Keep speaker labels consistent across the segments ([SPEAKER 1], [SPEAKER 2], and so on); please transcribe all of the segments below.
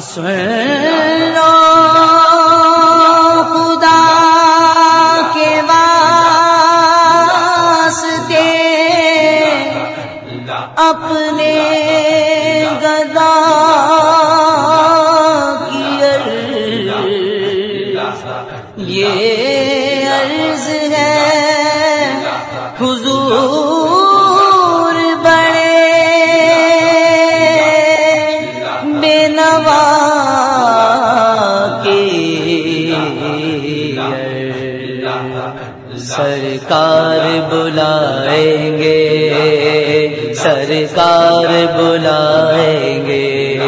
[SPEAKER 1] سن خدا کے واسطے اپنے گدا یہ عرض ہے حضور سرکار بلائیں گے، سرکار بلائیں گے۔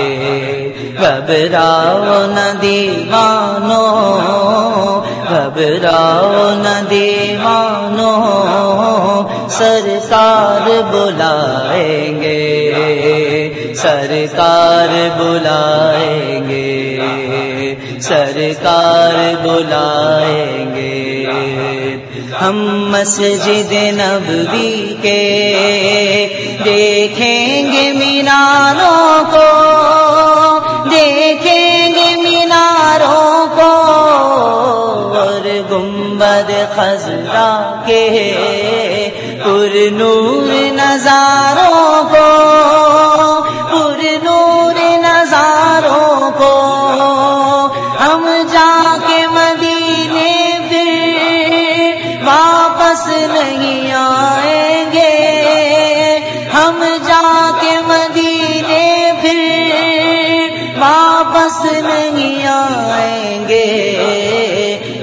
[SPEAKER 1] گھبراؤ ندی مانو گھبراؤ ندی مانو سرکار بلائیں گے۔ سرکار بلائیں گے، سرکار بلائیں گے۔ ہم مسجد نبوی کے دیکھیں گے میناروں کو، دیکھیں گے میناروں کو۔ اور گنبد خزرا کے پر نور نظاروں کو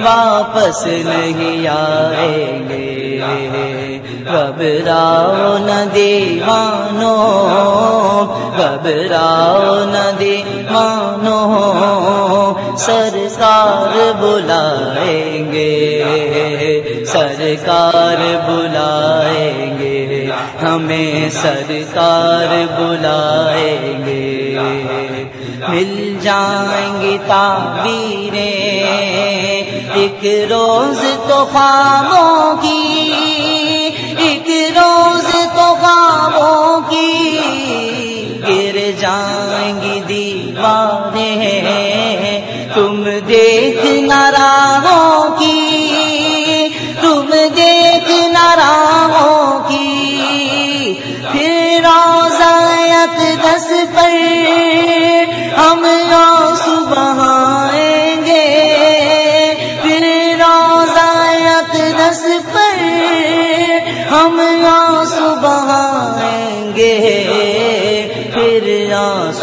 [SPEAKER 1] واپس نہیں آئیں گے۔ گھبراؤ ندی مانو گھبراؤ ندی مانو سرکار بلائیں گے، سرکار بلائیں گے۔ ہمیں سرکار بلائیں گے۔ مل جائیں گی تعبیریں۔ ایک روز تو خوابوں کی ایک روز تو خوابوں کی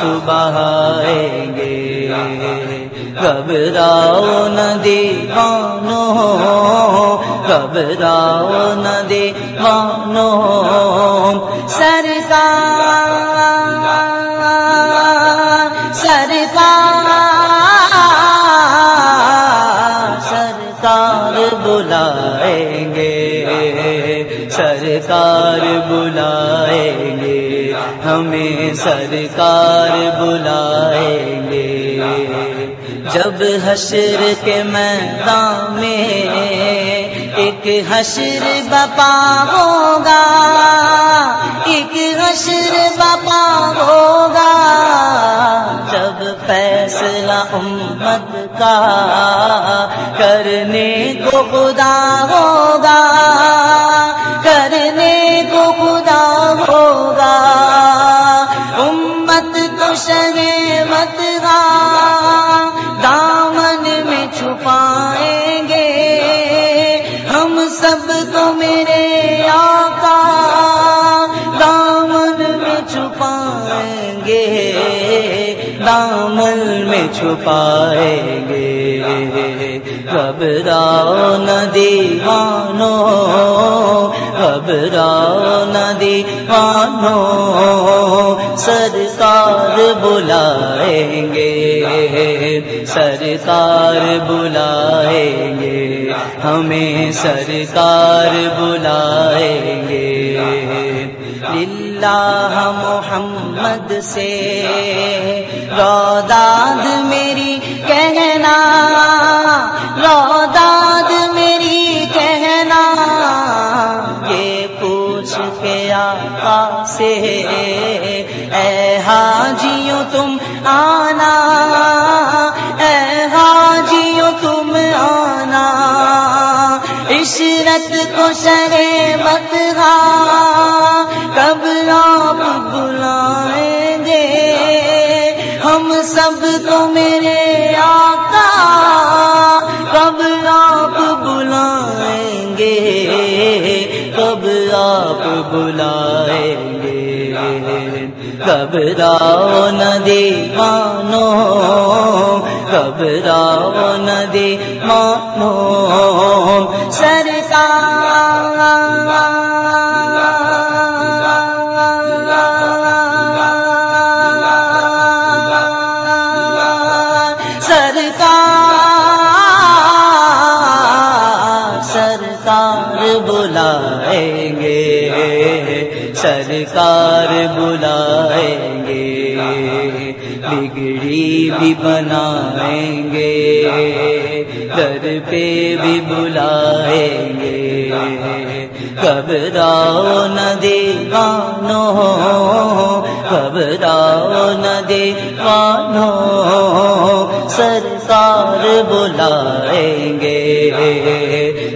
[SPEAKER 1] صبح آئیں گے۔ گھبراؤ ندی مانو گھبراؤ ندی مانو سرکار سرکار سرکار بلائیں گے۔ سرکار بلائیں گے۔ ہمیں سرکار بلائیں گے۔ جب حشر کے میدان میں ایک حشر بپا ہوگا، ایک حشر بپا ہوگا۔ جب فیصلہ امت کا کرنے کو خدا ہوگا سب تو میرے آقا دامن میں چھپائیں گے، دامن میں چھپائیں گے۔ گھبراؤ ندی مانو گھبراؤ ندی مانو سرکار بلائیں گے۔ سرکار بلائیں گے ہمیں سرکار بلائیں گے۔ للہ محمد سے رودان اے حاجیوں تم آنا، اے حاجیوں تم آنا عشرت کو شرے مت کب آپ بلائیں گے؟ ہم سب کو میرے آقا، کب آپ بلائیں گے؟ کب آپ بلائیں گے کب راؤ ندی مانو کب راؤ ندی مانو سرکار بلائیں گے۔ سرکار بلائیں گے، بگڑی بھی بنائیں گے گھر پہ بھی بلائیں گے۔ کب راؤ ندی مانو کب راؤ ندی مانو سرکار بلائیں گے،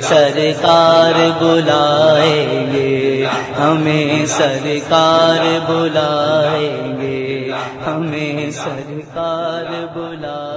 [SPEAKER 1] سرکار بلائیں گے ہمیں سرکار بلائیں گے ہمیں سرکار بلائیں